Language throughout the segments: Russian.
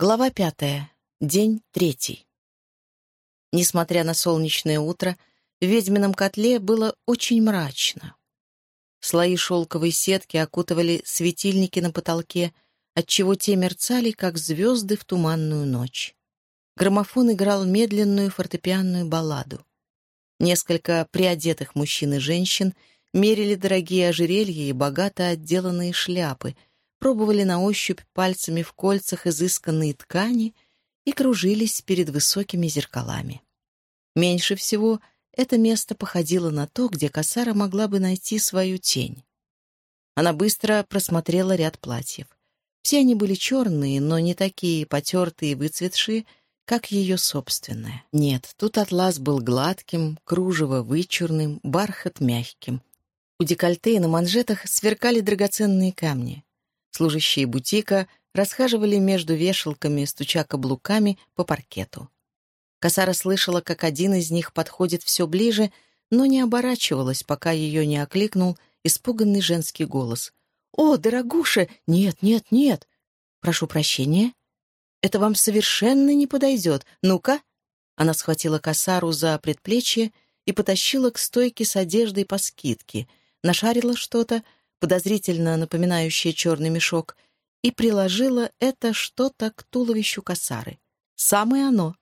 Глава пятая. День третий. Несмотря на солнечное утро, в ведьмином котле было очень мрачно. Слои шелковой сетки окутывали светильники на потолке, отчего те мерцали, как звезды в туманную ночь. Граммофон играл медленную фортепианную балладу. Несколько приодетых мужчин и женщин мерили дорогие ожерелья и богато отделанные шляпы — пробовали на ощупь пальцами в кольцах изысканные ткани и кружились перед высокими зеркалами. Меньше всего это место походило на то, где Касара могла бы найти свою тень. Она быстро просмотрела ряд платьев. Все они были черные, но не такие потертые и выцветшие, как ее собственное. Нет, тут атлас был гладким, кружево вычурным, бархат мягким. У декольте и на манжетах сверкали драгоценные камни. Служащие бутика расхаживали между вешалками, стуча каблуками по паркету. Косара слышала, как один из них подходит все ближе, но не оборачивалась, пока ее не окликнул испуганный женский голос. «О, дорогуша! Нет, нет, нет! Прошу прощения. Это вам совершенно не подойдет. Ну-ка!» Она схватила косару за предплечье и потащила к стойке с одеждой по скидке, нашарила что-то, подозрительно напоминающее черный мешок, и приложила это что-то к туловищу косары. Самое оно.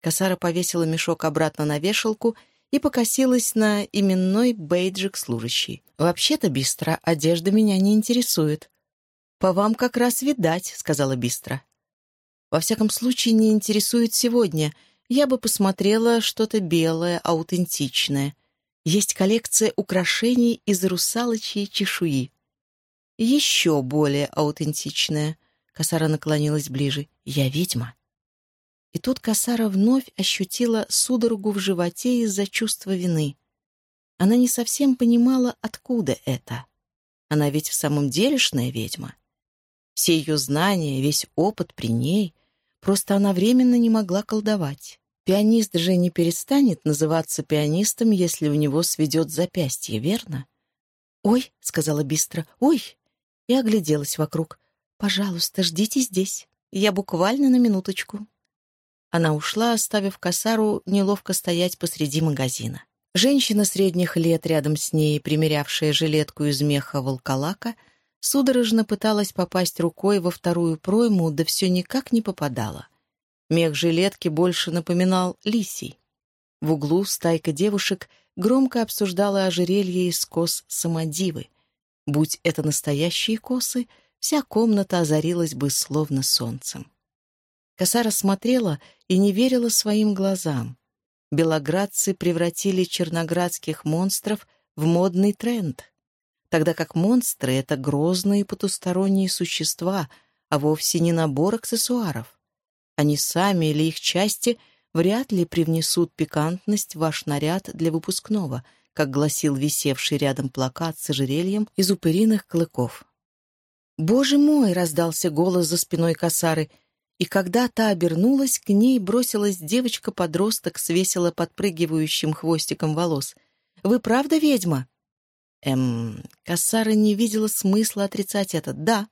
Косара повесила мешок обратно на вешалку и покосилась на именной бейджик служащий. «Вообще-то, Бистро, одежда меня не интересует». «По вам как раз видать», — сказала Бистро. «Во всяком случае, не интересует сегодня. Я бы посмотрела что-то белое, аутентичное. Есть коллекция украшений из русалочьей чешуи. Еще более аутентичная. Косара наклонилась ближе. «Я ведьма». И тут Косара вновь ощутила судорогу в животе из-за чувства вины. Она не совсем понимала, откуда это. Она ведь в самом делешная ведьма. Все ее знания, весь опыт при ней. Просто она временно не могла колдовать. Пианист же не перестанет называться пианистом, если у него сведет запястье, верно? «Ой», — сказала Бистро, — «ой!» И огляделась вокруг. «Пожалуйста, ждите здесь. Я буквально на минуточку». Она ушла, оставив косару неловко стоять посреди магазина. Женщина средних лет рядом с ней, примерявшая жилетку из меха волколака, судорожно пыталась попасть рукой во вторую пройму, да все никак не попадала. Мех жилетки больше напоминал лисий. В углу стайка девушек громко обсуждала ожерелье из кос самодивы. Будь это настоящие косы, вся комната озарилась бы словно солнцем. Коса рассмотрела и не верила своим глазам. Белоградцы превратили черноградских монстров в модный тренд, тогда как монстры — это грозные потусторонние существа, а вовсе не набор аксессуаров. Они сами или их части вряд ли привнесут пикантность в ваш наряд для выпускного, как гласил висевший рядом плакат с ожерельем из упыриных клыков. «Боже мой!» — раздался голос за спиной косары, и когда та обернулась, к ней бросилась девочка-подросток с весело подпрыгивающим хвостиком волос. «Вы правда ведьма?» Эм, Кассара не видела смысла отрицать это. «Да».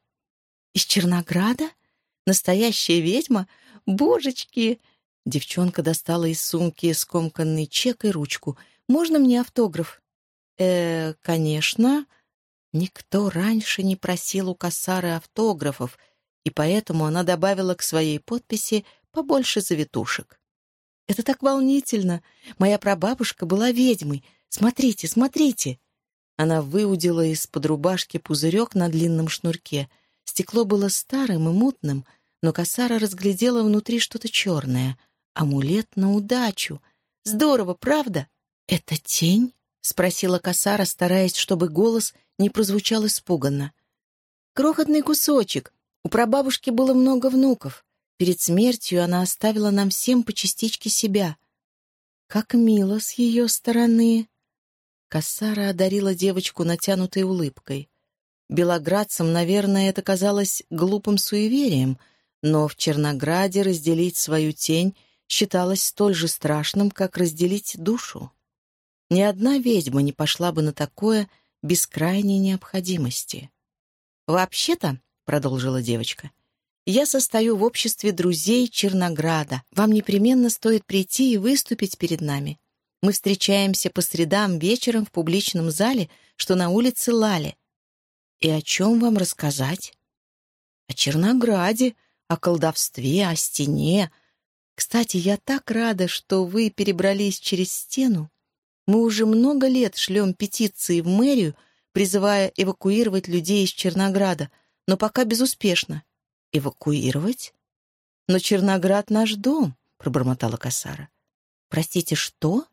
«Из Чернограда? Настоящая ведьма? Божечки!» Девчонка достала из сумки скомканный чек и ручку. «Можно мне автограф?» «Э, конечно». Никто раньше не просил у Кассары автографов, и поэтому она добавила к своей подписи побольше завитушек. «Это так волнительно! Моя прабабушка была ведьмой. Смотрите, смотрите!» Она выудила из-под рубашки пузырек на длинном шнурке. Стекло было старым и мутным — но Касара разглядела внутри что-то черное. Амулет на удачу. Здорово, правда? «Это тень?» — спросила Касара, стараясь, чтобы голос не прозвучал испуганно. «Крохотный кусочек. У прабабушки было много внуков. Перед смертью она оставила нам всем по частичке себя. Как мило с ее стороны!» Кассара одарила девочку натянутой улыбкой. Белоградцам, наверное, это казалось глупым суеверием — но в Чернограде разделить свою тень считалось столь же страшным, как разделить душу. Ни одна ведьма не пошла бы на такое без крайней необходимости. «Вообще-то», — продолжила девочка, Я состою в обществе друзей Чернограда. Вам непременно стоит прийти и выступить перед нами. Мы встречаемся по средам вечером в публичном зале, что на улице Лали. И о чем вам рассказать? О Чернограде, о колдовстве, о стене. Кстати, я так рада, что вы перебрались через стену. Мы уже много лет шлем петиции в мэрию, призывая эвакуировать людей из Чернограда, но пока безуспешно. Эвакуировать? Но Черноград наш дом, пробормотала Касара. Простите, что?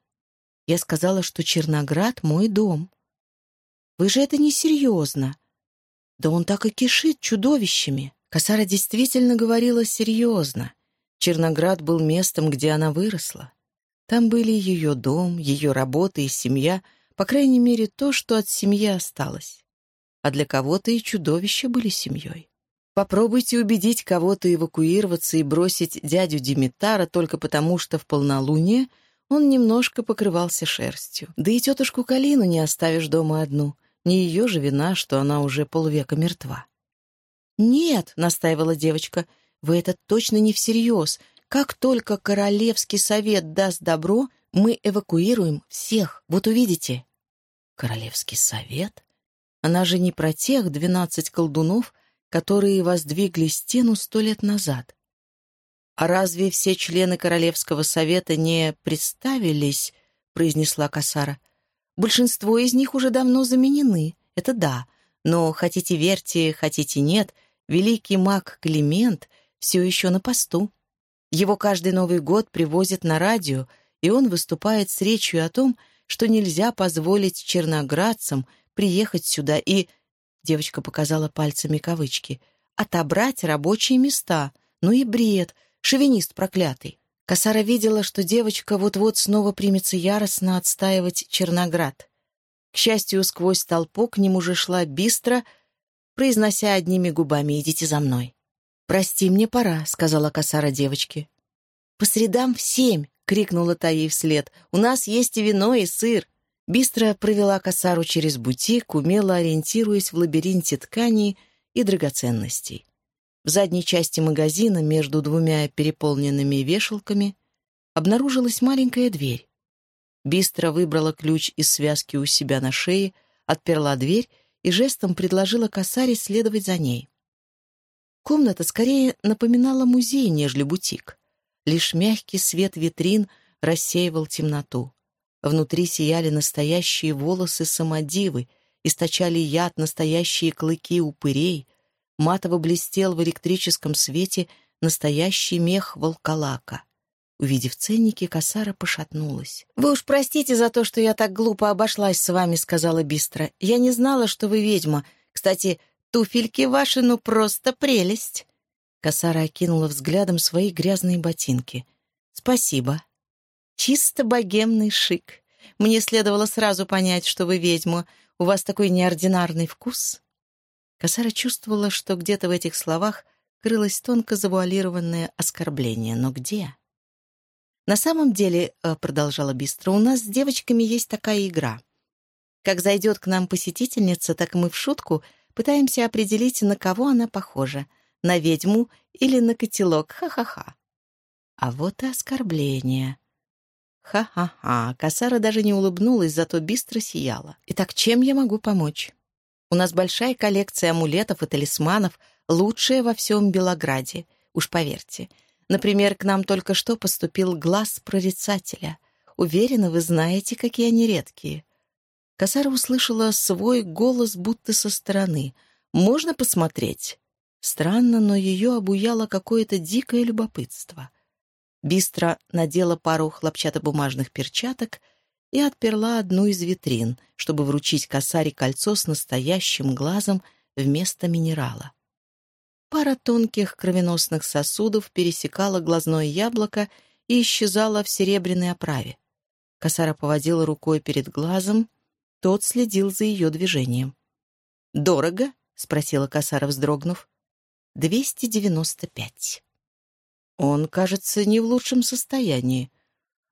Я сказала, что Черноград мой дом. Вы же это несерьезно. Да он так и кишит чудовищами. Касара действительно говорила серьезно. Черноград был местом, где она выросла. Там были ее дом, ее работа и семья, по крайней мере, то, что от семьи осталось. А для кого-то и чудовища были семьей. Попробуйте убедить кого-то эвакуироваться и бросить дядю Димитара только потому, что в полнолуние он немножко покрывался шерстью. Да и тетушку Калину не оставишь дома одну. Не ее же вина, что она уже полвека мертва. «Нет», — настаивала девочка, — «вы это точно не всерьез. Как только Королевский совет даст добро, мы эвакуируем всех, вот увидите». «Королевский совет? Она же не про тех двенадцать колдунов, которые воздвигли стену сто лет назад. «А разве все члены Королевского совета не представились?» — произнесла Касара. «Большинство из них уже давно заменены, это да, но хотите верьте, хотите нет, великий маг Климент все еще на посту. Его каждый Новый год привозят на радио, и он выступает с речью о том, что нельзя позволить черноградцам приехать сюда и... Девочка показала пальцами кавычки. «Отобрать рабочие места. Ну и бред. Шовинист проклятый». Косара видела, что девочка вот-вот снова примется яростно отстаивать Черноград. К счастью, сквозь толпу к ним уже шла быстро, произнося одними губами «Идите за мной». «Прости, мне пора», — сказала косара девочке. «По средам в семь!» — крикнула та ей вслед. «У нас есть и вино, и сыр!» Быстро провела косару через бутик, умело ориентируясь в лабиринте тканей и драгоценностей. В задней части магазина, между двумя переполненными вешалками, обнаружилась маленькая дверь. Быстро выбрала ключ из связки у себя на шее, отперла дверь и жестом предложила косаре следовать за ней. Комната скорее напоминала музей, нежели бутик. Лишь мягкий свет витрин рассеивал темноту. Внутри сияли настоящие волосы самодивы, источали яд настоящие клыки упырей, матово блестел в электрическом свете настоящий мех волколака. Увидев ценники, косара пошатнулась. «Вы уж простите за то, что я так глупо обошлась с вами», — сказала Бистро. «Я не знала, что вы ведьма. Кстати, Туфельки ваши, ну просто прелесть!» Косара окинула взглядом свои грязные ботинки. «Спасибо. Чисто богемный шик. Мне следовало сразу понять, что вы ведьма. У вас такой неординарный вкус». Косара чувствовала, что где-то в этих словах крылось тонко завуалированное оскорбление. Но где? «На самом деле, э, — продолжала Бистро, — у нас с девочками есть такая игра. Как зайдет к нам посетительница, так мы в шутку — Пытаемся определить, на кого она похожа. На ведьму или на котелок. Ха-ха-ха. А вот и оскорбление. Ха-ха-ха. Косара даже не улыбнулась, зато быстро сияла. Итак, чем я могу помочь? У нас большая коллекция амулетов и талисманов, лучшая во всем Белограде. Уж поверьте. Например, к нам только что поступил глаз прорицателя. Уверена, вы знаете, какие они редкие. Косара услышала свой голос будто со стороны. «Можно посмотреть?» Странно, но ее обуяло какое-то дикое любопытство. Бистро надела пару хлопчатобумажных перчаток и отперла одну из витрин, чтобы вручить косаре кольцо с настоящим глазом вместо минерала. Пара тонких кровеносных сосудов пересекала глазное яблоко и исчезала в серебряной оправе. Косара поводила рукой перед глазом, тот следил за ее движением. «Дорого?» — спросила Касара, вздрогнув. «Двести девяносто пять». «Он, кажется, не в лучшем состоянии».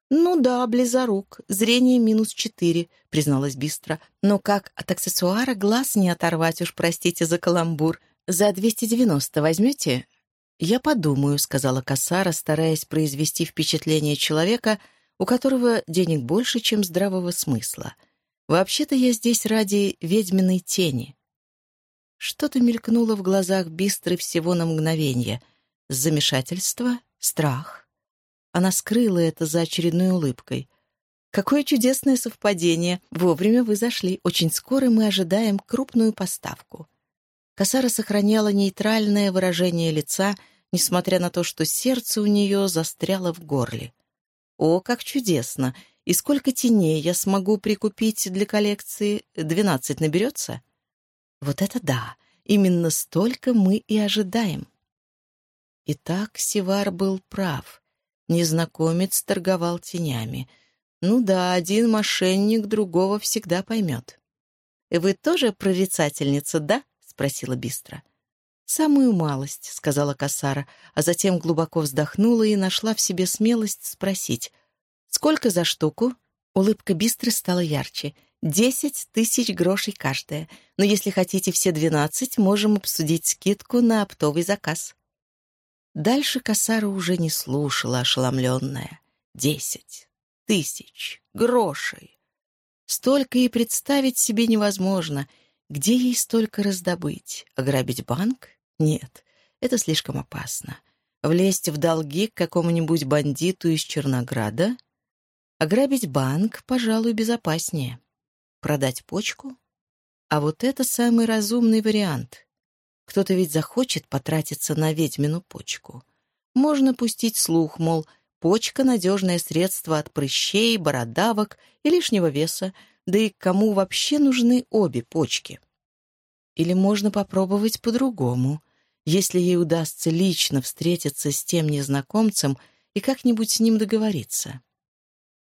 «Ну да, близорук, зрение минус четыре», — призналась Бистро. «Но как от аксессуара глаз не оторвать уж, простите за каламбур. За двести девяносто возьмете?» «Я подумаю», — сказала Касара, стараясь произвести впечатление человека, у которого денег больше, чем здравого смысла. «Вообще-то я здесь ради ведьминой тени». Что-то мелькнуло в глазах Бистры всего на мгновение. Замешательство, страх. Она скрыла это за очередной улыбкой. «Какое чудесное совпадение! Вовремя вы зашли. Очень скоро мы ожидаем крупную поставку». Косара сохраняла нейтральное выражение лица, несмотря на то, что сердце у нее застряло в горле. «О, как чудесно! И сколько теней я смогу прикупить для коллекции? Двенадцать наберется?» «Вот это да! Именно столько мы и ожидаем!» Итак, Сивар был прав. Незнакомец торговал тенями. Ну да, один мошенник другого всегда поймет. «Вы тоже прорицательница, да?» спросила Бистро. «Самую малость», — сказала Касара, а затем глубоко вздохнула и нашла в себе смелость спросить. «Сколько за штуку?» Улыбка Бистры стала ярче. «Десять тысяч грошей каждая. Но если хотите все двенадцать, можем обсудить скидку на оптовый заказ». Дальше Касара уже не слушала, ошеломленная. «Десять тысяч грошей!» Столько и представить себе невозможно — где ей столько раздобыть? Ограбить банк? Нет, это слишком опасно. Влезть в долги к какому-нибудь бандиту из Чернограда? Ограбить банк, пожалуй, безопаснее. Продать почку? А вот это самый разумный вариант. Кто-то ведь захочет потратиться на ведьмину почку. Можно пустить слух, мол, почка — надежное средство от прыщей, бородавок и лишнего веса, да и кому вообще нужны обе почки? Или можно попробовать по-другому, если ей удастся лично встретиться с тем незнакомцем и как-нибудь с ним договориться.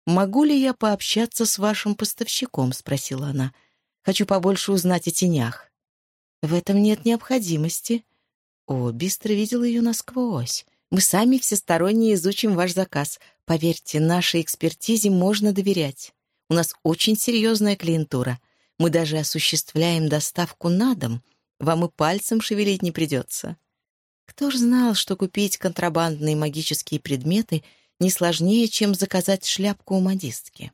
«Могу ли я пообщаться с вашим поставщиком?» — спросила она. «Хочу побольше узнать о тенях». «В этом нет необходимости». О, Бистро видел ее насквозь. «Мы сами всесторонне изучим ваш заказ. Поверьте, нашей экспертизе можно доверять». У нас очень серьезная клиентура. Мы даже осуществляем доставку на дом. Вам и пальцем шевелить не придется. Кто ж знал, что купить контрабандные магические предметы не сложнее, чем заказать шляпку у модистки?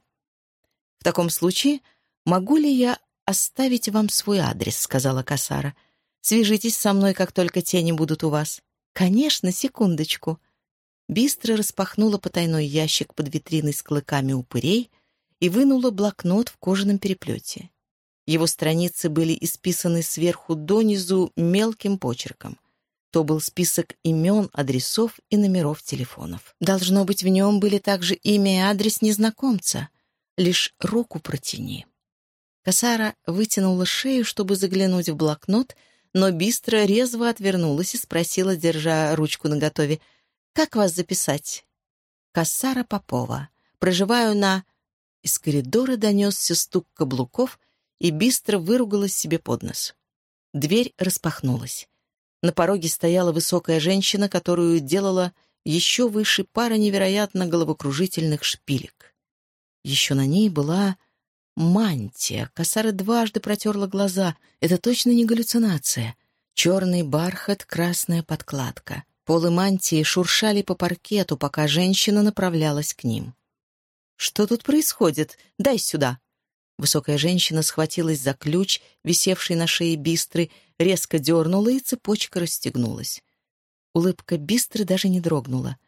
В таком случае, могу ли я оставить вам свой адрес, сказала Касара. Свяжитесь со мной, как только тени будут у вас. Конечно, секундочку. Бистро распахнула потайной ящик под витриной с клыками упырей — и вынула блокнот в кожаном переплете. Его страницы были исписаны сверху донизу мелким почерком. То был список имен, адресов и номеров телефонов. Должно быть, в нем были также имя и адрес незнакомца. Лишь руку протяни. Касара вытянула шею, чтобы заглянуть в блокнот, но быстро резво отвернулась и спросила, держа ручку наготове, «Как вас записать?» «Кассара Попова. Проживаю на...» Из коридора донесся стук каблуков, и быстро выругалась себе под нос. Дверь распахнулась. На пороге стояла высокая женщина, которую делала еще выше пара невероятно головокружительных шпилек. Еще на ней была мантия. Косара дважды протерла глаза. Это точно не галлюцинация. Черный бархат, красная подкладка. Полы мантии шуршали по паркету, пока женщина направлялась к ним. «Что тут происходит? Дай сюда!» Высокая женщина схватилась за ключ, висевший на шее Бистры, резко дернула, и цепочка расстегнулась. Улыбка Бистры даже не дрогнула.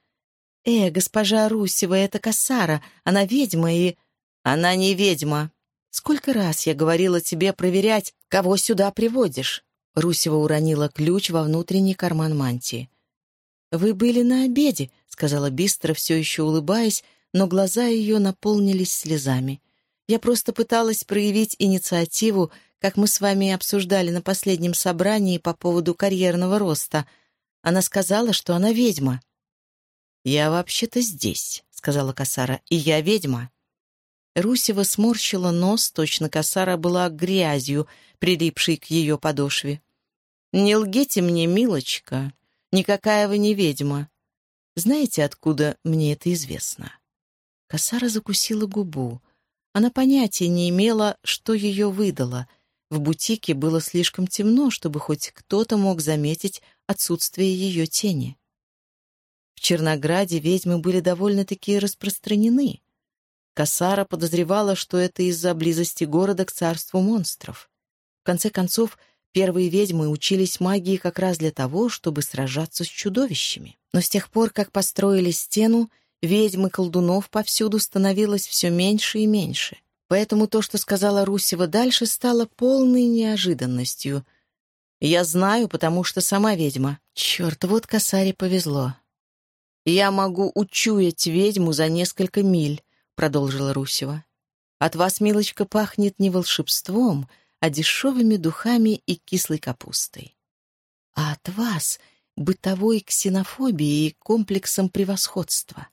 «Э, госпожа Русева, это Касара, она ведьма и...» «Она не ведьма!» «Сколько раз я говорила тебе проверять, кого сюда приводишь?» Русева уронила ключ во внутренний карман мантии. «Вы были на обеде», — сказала Бистро, все еще улыбаясь, но глаза ее наполнились слезами. Я просто пыталась проявить инициативу, как мы с вами обсуждали на последнем собрании по поводу карьерного роста. Она сказала, что она ведьма. «Я вообще-то здесь», — сказала Касара, — «и я ведьма». Русева сморщила нос, точно Касара была грязью, прилипшей к ее подошве. «Не лгите мне, милочка, никакая вы не ведьма. Знаете, откуда мне это известно?» Косара закусила губу. Она понятия не имела, что ее выдало. В бутике было слишком темно, чтобы хоть кто-то мог заметить отсутствие ее тени. В Чернограде ведьмы были довольно-таки распространены. Касара подозревала, что это из-за близости города к царству монстров. В конце концов, первые ведьмы учились магии как раз для того, чтобы сражаться с чудовищами. Но с тех пор, как построили стену, ведьм и колдунов повсюду становилось все меньше и меньше. Поэтому то, что сказала Русева дальше, стало полной неожиданностью. «Я знаю, потому что сама ведьма. Черт, вот косаре повезло. Я могу учуять ведьму за несколько миль, продолжила Русева. «От вас, милочка, пахнет не волшебством, а дешевыми духами и кислой капустой. А от вас — бытовой ксенофобией и комплексом превосходства».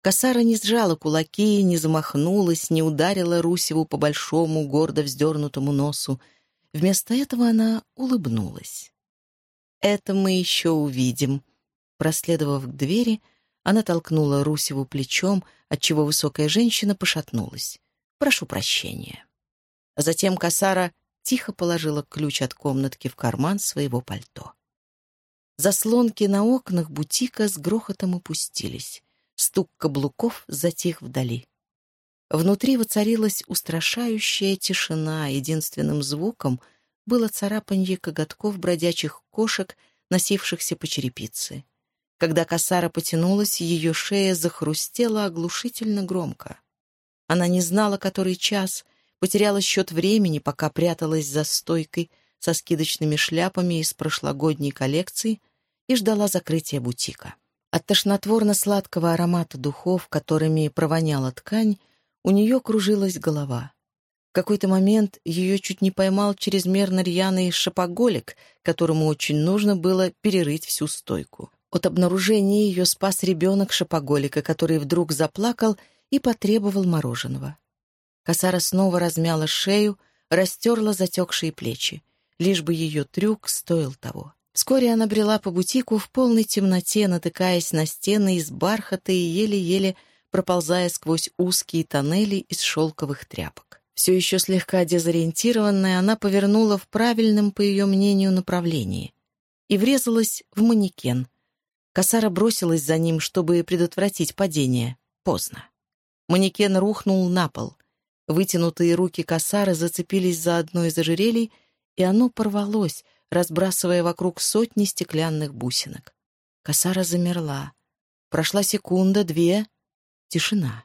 Косара не сжала кулаки, не замахнулась, не ударила Русеву по большому, гордо вздернутому носу. Вместо этого она улыбнулась. «Это мы еще увидим». Проследовав к двери, — она толкнула Русеву плечом, отчего высокая женщина пошатнулась. «Прошу прощения». Затем Касара тихо положила ключ от комнатки в карман своего пальто. Заслонки на окнах бутика с грохотом опустились. Стук каблуков затих вдали. Внутри воцарилась устрашающая тишина. Единственным звуком было царапанье коготков бродячих кошек, носившихся по черепице. Когда косара потянулась, ее шея захрустела оглушительно громко. Она не знала, который час, потеряла счет времени, пока пряталась за стойкой со скидочными шляпами из прошлогодней коллекции и ждала закрытия бутика. От тошнотворно-сладкого аромата духов, которыми провоняла ткань, у нее кружилась голова. В какой-то момент ее чуть не поймал чрезмерно рьяный шапоголик, которому очень нужно было перерыть всю стойку. От обнаружения ее спас ребенок шапоголика, который вдруг заплакал и потребовал мороженого. Косара снова размяла шею, растерла затекшие плечи. Лишь бы ее трюк стоил того. Вскоре она брела по бутику в полной темноте, натыкаясь на стены из бархата и еле-еле проползая сквозь узкие тоннели из шелковых тряпок. Все еще слегка дезориентированная, она повернула в правильном, по ее мнению, направлении и врезалась в манекен — Косара бросилась за ним, чтобы предотвратить падение. Поздно. Манекен рухнул на пол. Вытянутые руки Косары зацепились за одно из ожерелий, и оно порвалось, разбрасывая вокруг сотни стеклянных бусинок. Косара замерла. Прошла секунда, две. Тишина.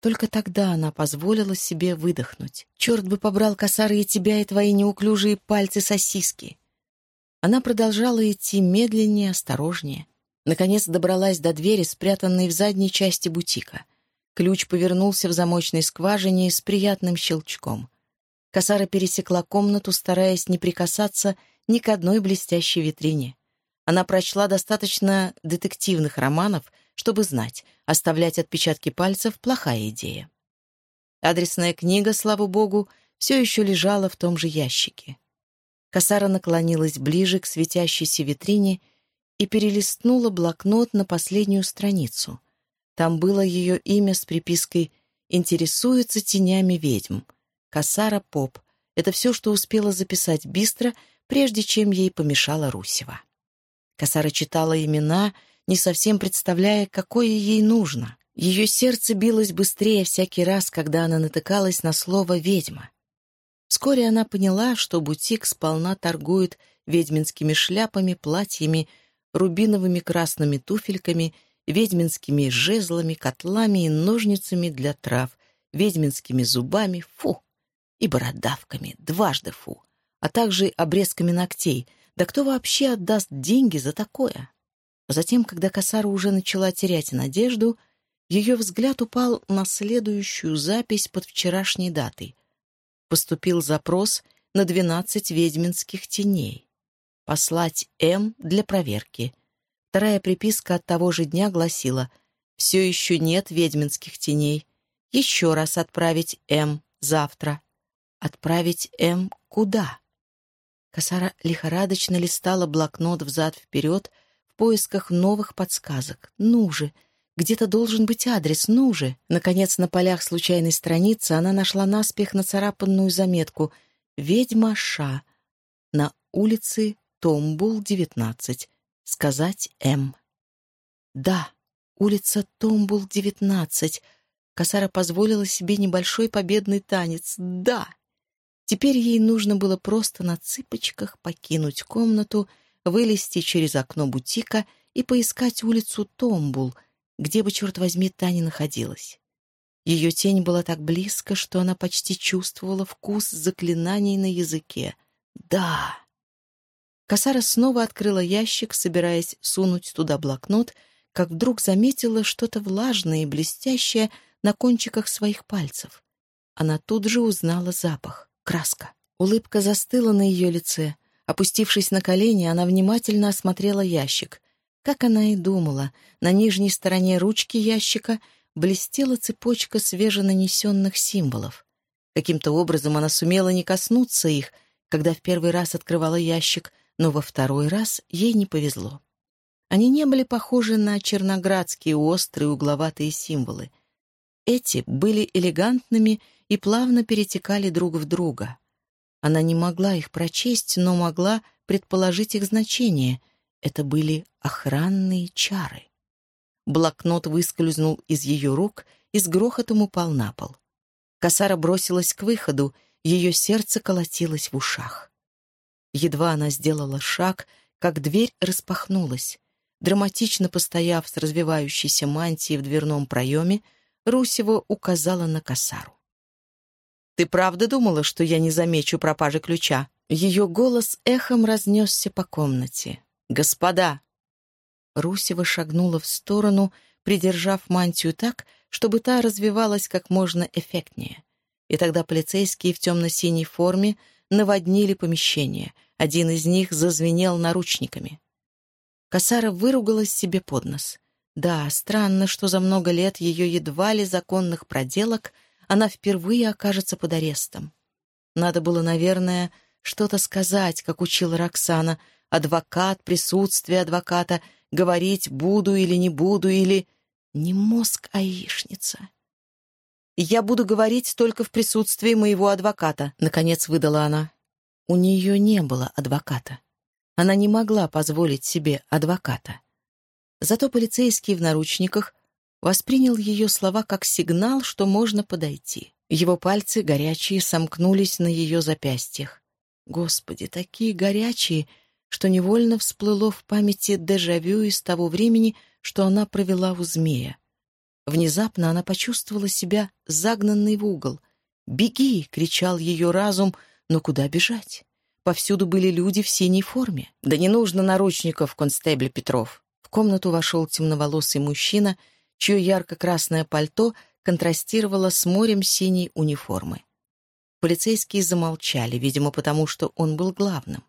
Только тогда она позволила себе выдохнуть. «Черт бы побрал, косары, и тебя, и твои неуклюжие пальцы-сосиски!» Она продолжала идти медленнее, осторожнее. Наконец добралась до двери, спрятанной в задней части бутика. Ключ повернулся в замочной скважине с приятным щелчком. Косара пересекла комнату, стараясь не прикасаться ни к одной блестящей витрине. Она прочла достаточно детективных романов, чтобы знать, оставлять отпечатки пальцев — плохая идея. Адресная книга, слава богу, все еще лежала в том же ящике. Косара наклонилась ближе к светящейся витрине и перелистнула блокнот на последнюю страницу. Там было ее имя с припиской «Интересуется тенями ведьм». Касара Поп. Это все, что успела записать быстро, прежде чем ей помешала Русева. Касара читала имена, не совсем представляя, какое ей нужно. Ее сердце билось быстрее всякий раз, когда она натыкалась на слово «ведьма». Вскоре она поняла, что бутик сполна торгует ведьминскими шляпами, платьями, рубиновыми красными туфельками, ведьминскими жезлами, котлами и ножницами для трав, ведьминскими зубами, фу, и бородавками, дважды фу, а также обрезками ногтей. Да кто вообще отдаст деньги за такое? Затем, когда Касара уже начала терять надежду, ее взгляд упал на следующую запись под вчерашней датой. Поступил запрос на двенадцать ведьминских теней. Послать М для проверки. Вторая приписка от того же дня гласила «Все еще нет ведьминских теней. Еще раз отправить М завтра». Отправить М куда? Косара лихорадочно листала блокнот взад-вперед в поисках новых подсказок. Ну же! Где-то должен быть адрес, ну же! Наконец, на полях случайной страницы она нашла наспех нацарапанную заметку «Ведьма Ша» на улице Томбул, 19. Сказать М. Да, улица Томбул, 19. Косара позволила себе небольшой победный танец. Да! Теперь ей нужно было просто на цыпочках покинуть комнату, вылезти через окно бутика и поискать улицу Томбул, где бы, черт возьми, та не находилась. Ее тень была так близко, что она почти чувствовала вкус заклинаний на языке. «Да!» Косара снова открыла ящик, собираясь сунуть туда блокнот, как вдруг заметила что-то влажное и блестящее на кончиках своих пальцев. Она тут же узнала запах. Краска. Улыбка застыла на ее лице. Опустившись на колени, она внимательно осмотрела ящик. Как она и думала, на нижней стороне ручки ящика блестела цепочка свеженанесенных символов. Каким-то образом она сумела не коснуться их, когда в первый раз открывала ящик, но во второй раз ей не повезло. Они не были похожи на черноградские острые угловатые символы. Эти были элегантными и плавно перетекали друг в друга. Она не могла их прочесть, но могла предположить их значение. Это были охранные чары. Блокнот выскользнул из ее рук и с грохотом упал на пол. Косара бросилась к выходу, ее сердце колотилось в ушах. Едва она сделала шаг, как дверь распахнулась. Драматично постояв с развивающейся мантией в дверном проеме, Русева указала на косару. «Ты правда думала, что я не замечу пропажи ключа?» Ее голос эхом разнесся по комнате. «Господа!» Русева шагнула в сторону, придержав мантию так, чтобы та развивалась как можно эффектнее. И тогда полицейские в темно-синей форме наводнили помещение. Один из них зазвенел наручниками. Косара выругалась себе под нос. Да, странно, что за много лет ее едва ли законных проделок она впервые окажется под арестом. Надо было, наверное, что-то сказать, как учила Роксана. Адвокат, присутствие адвоката, говорить буду или не буду, или... Не мозг, а яичница. «Я буду говорить только в присутствии моего адвоката», — наконец выдала она. У нее не было адвоката. Она не могла позволить себе адвоката. Зато полицейский в наручниках воспринял ее слова как сигнал, что можно подойти. Его пальцы, горячие, сомкнулись на ее запястьях. Господи, такие горячие, что невольно всплыло в памяти дежавю из того времени, что она провела у змея. Внезапно она почувствовала себя загнанной в угол. «Беги!» — кричал ее разум, но куда бежать? Повсюду были люди в синей форме. «Да не нужно наручников, констебль Петров!» В комнату вошел темноволосый мужчина, чье ярко-красное пальто контрастировало с морем синей униформы. Полицейские замолчали, видимо, потому что он был главным.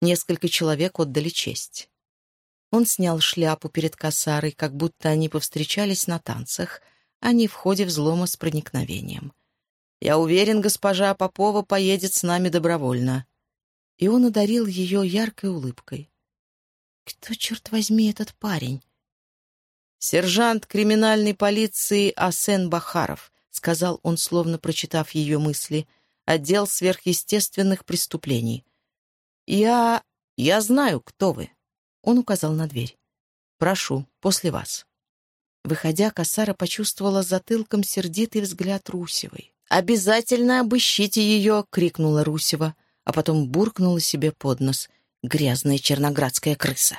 Несколько человек отдали честь. Он снял шляпу перед косарой, как будто они повстречались на танцах, а не в ходе взлома с проникновением. «Я уверен, госпожа Попова поедет с нами добровольно». И он одарил ее яркой улыбкой. «Кто, черт возьми, этот парень?» «Сержант криминальной полиции Асен Бахаров», — сказал он, словно прочитав ее мысли, — «отдел сверхъестественных преступлений». «Я... я знаю, кто вы». Он указал на дверь. «Прошу, после вас». Выходя, Касара почувствовала затылком сердитый взгляд Русевой. «Обязательно обыщите ее!» — крикнула Русева, а потом буркнула себе под нос. «Грязная черноградская крыса!»